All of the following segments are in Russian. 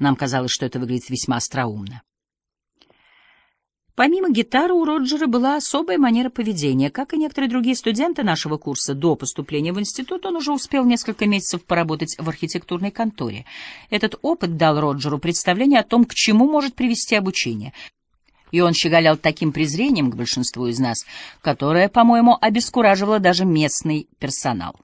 Нам казалось, что это выглядит весьма остроумно. Помимо гитары у Роджера была особая манера поведения. Как и некоторые другие студенты нашего курса, до поступления в институт он уже успел несколько месяцев поработать в архитектурной конторе. Этот опыт дал Роджеру представление о том, к чему может привести обучение. И он щеголял таким презрением к большинству из нас, которое, по-моему, обескураживало даже местный персонал.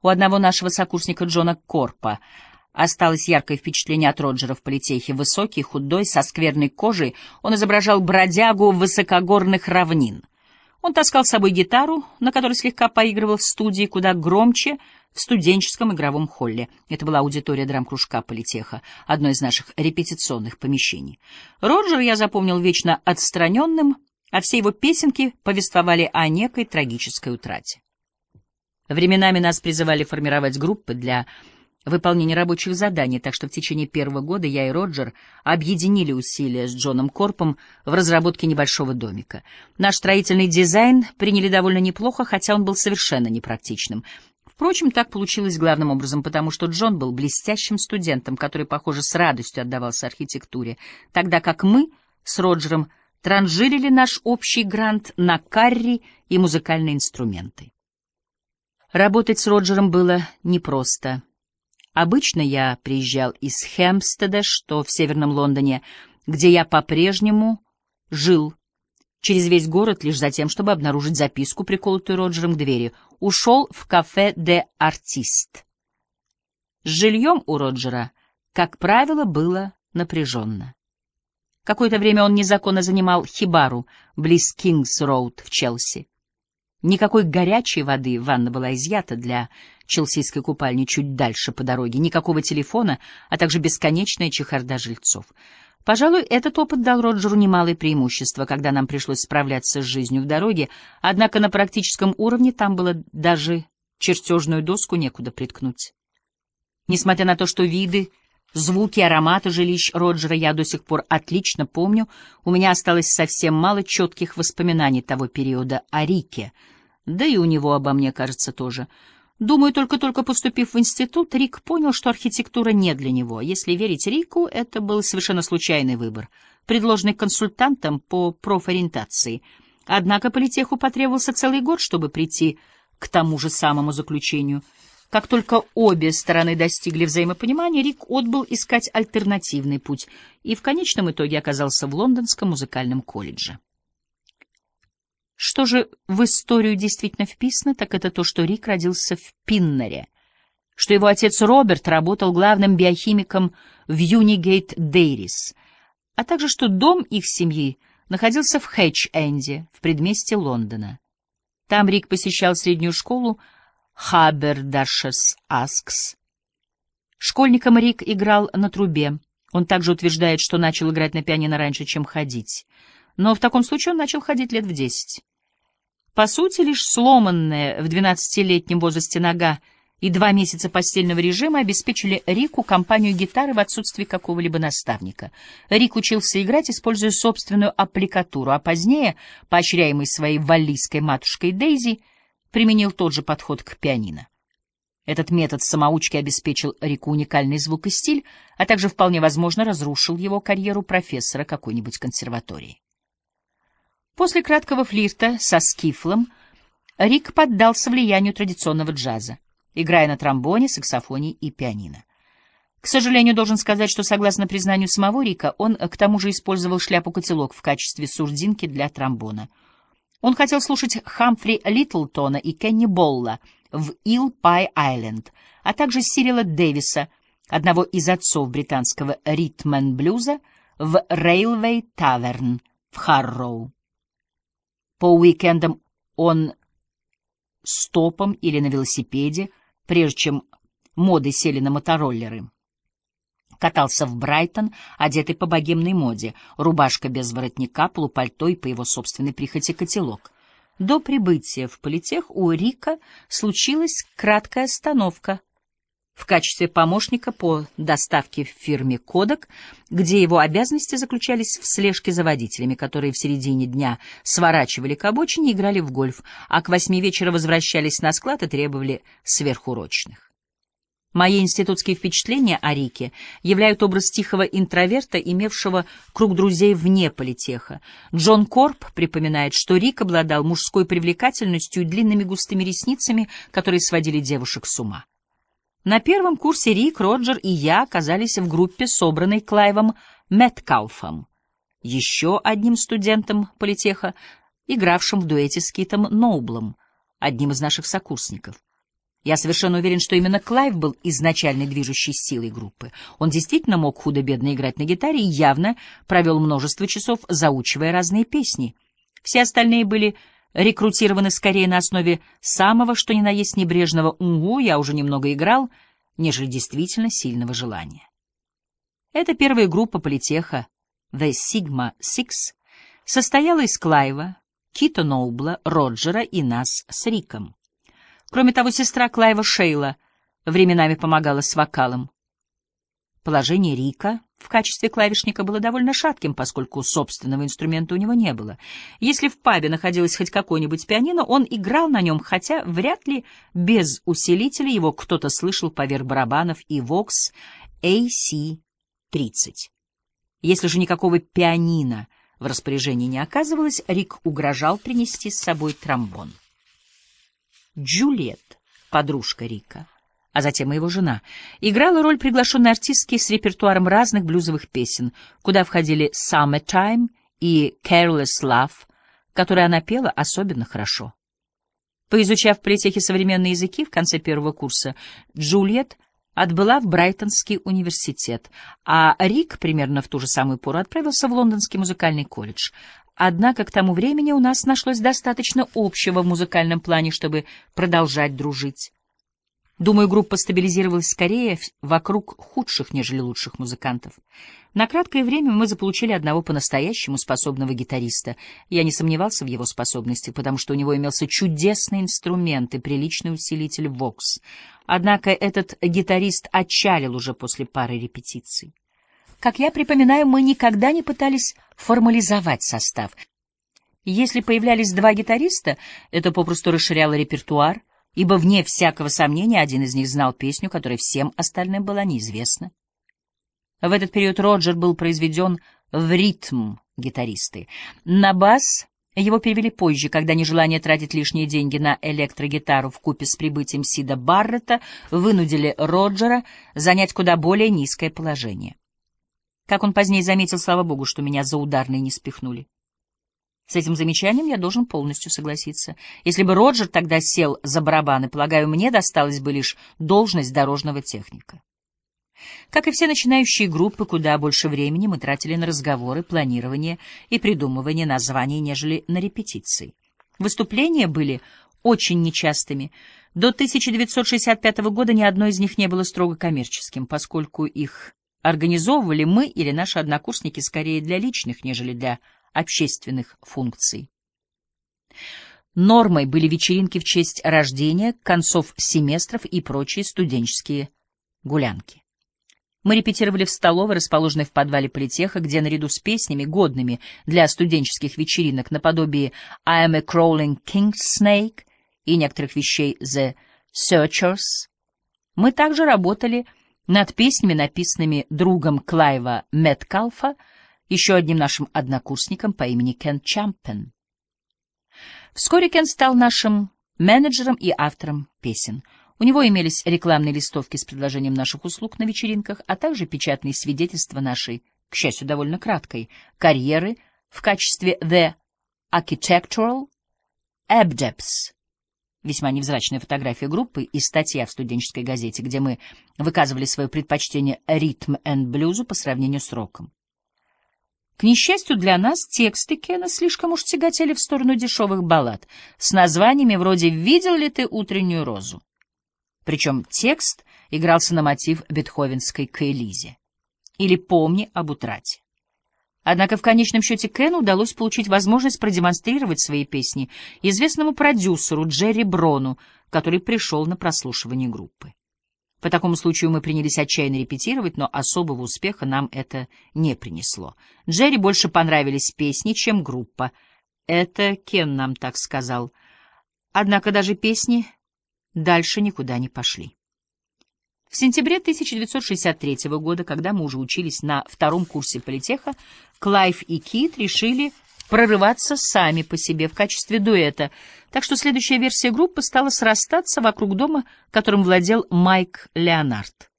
У одного нашего сокурсника Джона Корпа — Осталось яркое впечатление от Роджера в политехе. Высокий, худой, со скверной кожей, он изображал бродягу высокогорных равнин. Он таскал с собой гитару, на которой слегка поигрывал в студии, куда громче в студенческом игровом холле. Это была аудитория драм-кружка политеха, одно из наших репетиционных помещений. Роджер я запомнил вечно отстраненным, а все его песенки повествовали о некой трагической утрате. Временами нас призывали формировать группы для выполнение рабочих заданий, так что в течение первого года я и Роджер объединили усилия с Джоном Корпом в разработке небольшого домика. Наш строительный дизайн приняли довольно неплохо, хотя он был совершенно непрактичным. Впрочем, так получилось главным образом, потому что Джон был блестящим студентом, который, похоже, с радостью отдавался архитектуре, тогда как мы с Роджером транжирили наш общий грант на карри и музыкальные инструменты. Работать с Роджером было непросто. Обычно я приезжал из Хемстеда, что в северном Лондоне, где я по-прежнему жил, через весь город лишь за тем, чтобы обнаружить записку, приколотую Роджером к двери. Ушел в кафе «Де Артист». С жильем у Роджера, как правило, было напряженно. Какое-то время он незаконно занимал хибару близ Кингс-Роуд в Челси. Никакой горячей воды ванна была изъята для челсийской купальни чуть дальше по дороге, никакого телефона, а также бесконечная чехарда жильцов. Пожалуй, этот опыт дал Роджеру немалое преимущество, когда нам пришлось справляться с жизнью в дороге, однако на практическом уровне там было даже чертежную доску некуда приткнуть. Несмотря на то, что виды, звуки, ароматы жилищ Роджера я до сих пор отлично помню, у меня осталось совсем мало четких воспоминаний того периода о Рике, да и у него обо мне, кажется, тоже — Думаю, только-только поступив в институт, Рик понял, что архитектура не для него. Если верить Рику, это был совершенно случайный выбор, предложенный консультантом по профориентации. Однако политеху потребовался целый год, чтобы прийти к тому же самому заключению. Как только обе стороны достигли взаимопонимания, Рик отбыл искать альтернативный путь и в конечном итоге оказался в Лондонском музыкальном колледже. Что же в историю действительно вписано, так это то, что Рик родился в Пиннере, что его отец Роберт работал главным биохимиком в Юнигейт Дейрис, а также что дом их семьи находился в Хэтч-Энде, в предместе Лондона. Там Рик посещал среднюю школу Хабердашес Аскс. Школьником Рик играл на трубе. Он также утверждает, что начал играть на пианино раньше, чем ходить но в таком случае он начал ходить лет в десять. По сути, лишь сломанная в двенадцатилетнем возрасте нога и два месяца постельного режима обеспечили Рику компанию гитары в отсутствии какого-либо наставника. Рик учился играть, используя собственную аппликатуру, а позднее, поощряемый своей валлийской матушкой Дейзи, применил тот же подход к пианино. Этот метод самоучки обеспечил Рику уникальный звук и стиль, а также вполне возможно разрушил его карьеру профессора какой-нибудь консерватории. После краткого флирта со Скифлом Рик поддался влиянию традиционного джаза, играя на тромбоне, саксофоне и пианино. К сожалению, должен сказать, что, согласно признанию самого Рика, он к тому же использовал шляпу-котелок в качестве сурдинки для тромбона. Он хотел слушать Хамфри Литлтона и Кенни Болла в Ил Пай Айленд, а также Сирила Дэвиса, одного из отцов британского ритмен-блюза, в Рейлвей Таверн в Харроу. По уикендам он стопом или на велосипеде, прежде чем моды сели на мотороллеры. Катался в Брайтон, одетый по богемной моде, рубашка без воротника, полупальто и по его собственной прихоти котелок. До прибытия в политех у Рика случилась краткая остановка — в качестве помощника по доставке в фирме «Кодек», где его обязанности заключались в слежке за водителями, которые в середине дня сворачивали к обочине и играли в гольф, а к восьми вечера возвращались на склад и требовали сверхурочных. Мои институтские впечатления о Рике являют образ тихого интроверта, имевшего круг друзей вне политеха. Джон Корп припоминает, что Рик обладал мужской привлекательностью и длинными густыми ресницами, которые сводили девушек с ума. На первом курсе Рик, Роджер и я оказались в группе, собранной Клайвом Мэткалфом, еще одним студентом политеха, игравшим в дуэте с Китом Ноублом, одним из наших сокурсников. Я совершенно уверен, что именно Клайв был изначальной движущей силой группы. Он действительно мог худо-бедно играть на гитаре и явно провел множество часов, заучивая разные песни. Все остальные были рекрутированы скорее на основе самого, что ни на есть небрежного «угу, я уже немного играл», нежели действительно сильного желания. Эта первая группа политеха, The Sigma Six, состояла из Клайва, Кита Ноубла, Роджера и нас с Риком. Кроме того, сестра Клайва Шейла временами помогала с вокалом. Положение Рика в качестве клавишника было довольно шатким, поскольку собственного инструмента у него не было. Если в пабе находилось хоть какое-нибудь пианино, он играл на нем, хотя вряд ли без усилителя его кто-то слышал поверх барабанов и Vox AC-30. Если же никакого пианино в распоряжении не оказывалось, Рик угрожал принести с собой тромбон. Джульет, подружка Рика, а затем и его жена, играла роль приглашенной артистки с репертуаром разных блюзовых песен, куда входили «Summertime» и «Careless Love», которые она пела особенно хорошо. Поизучав в политехе современные языки в конце первого курса, Джульет отбыла в Брайтонский университет, а Рик примерно в ту же самую пору отправился в Лондонский музыкальный колледж. Однако к тому времени у нас нашлось достаточно общего в музыкальном плане, чтобы продолжать дружить. Думаю, группа стабилизировалась скорее вокруг худших, нежели лучших музыкантов. На краткое время мы заполучили одного по-настоящему способного гитариста. Я не сомневался в его способности, потому что у него имелся чудесный инструмент и приличный усилитель Vox. Однако этот гитарист отчалил уже после пары репетиций. Как я припоминаю, мы никогда не пытались формализовать состав. Если появлялись два гитариста, это попросту расширяло репертуар, ибо, вне всякого сомнения, один из них знал песню, которая всем остальным была неизвестна. В этот период Роджер был произведен в ритм гитаристы. На бас его перевели позже, когда нежелание тратить лишние деньги на электрогитару в купе с прибытием Сида Баррета вынудили Роджера занять куда более низкое положение. Как он позднее заметил, слава богу, что меня за ударные не спихнули. С этим замечанием я должен полностью согласиться. Если бы Роджер тогда сел за барабаны, полагаю, мне досталась бы лишь должность дорожного техника. Как и все начинающие группы, куда больше времени мы тратили на разговоры, планирование и придумывание названий, нежели на репетиции. Выступления были очень нечастыми. До 1965 года ни одно из них не было строго коммерческим, поскольку их организовывали мы или наши однокурсники скорее для личных, нежели для общественных функций. Нормой были вечеринки в честь рождения, концов семестров и прочие студенческие гулянки. Мы репетировали в столовой, расположенной в подвале политеха, где наряду с песнями, годными для студенческих вечеринок, наподобие «I am a crawling king snake» и некоторых вещей «The Searchers», мы также работали над песнями, написанными другом Клайва Меткалфа, еще одним нашим однокурсником по имени Кен Чампен. Вскоре Кен стал нашим менеджером и автором песен. У него имелись рекламные листовки с предложением наших услуг на вечеринках, а также печатные свидетельства нашей, к счастью, довольно краткой, карьеры в качестве The Architectural Abdepts, весьма невзрачная фотография группы и статья в студенческой газете, где мы выказывали свое предпочтение ритм энд блюзу по сравнению с роком. К несчастью для нас, тексты Кена слишком уж тяготели в сторону дешевых баллад с названиями вроде «Видел ли ты утреннюю розу?». Причем текст игрался на мотив бетховенской «Каэлизе» или «Помни об утрате». Однако в конечном счете Кену удалось получить возможность продемонстрировать свои песни известному продюсеру Джерри Брону, который пришел на прослушивание группы. По такому случаю мы принялись отчаянно репетировать, но особого успеха нам это не принесло. Джерри больше понравились песни, чем группа. Это Кен нам так сказал. Однако даже песни дальше никуда не пошли. В сентябре 1963 года, когда мы уже учились на втором курсе политеха, Клайв и Кит решили прорываться сами по себе в качестве дуэта, так что следующая версия группы стала срастаться вокруг дома, которым владел Майк Леонард.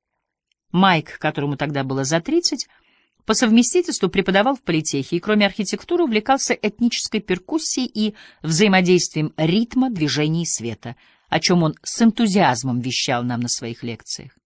Майк, которому тогда было за 30, по совместительству преподавал в политехе и, кроме архитектуры, увлекался этнической перкуссией и взаимодействием ритма, движений и света, о чем он с энтузиазмом вещал нам на своих лекциях.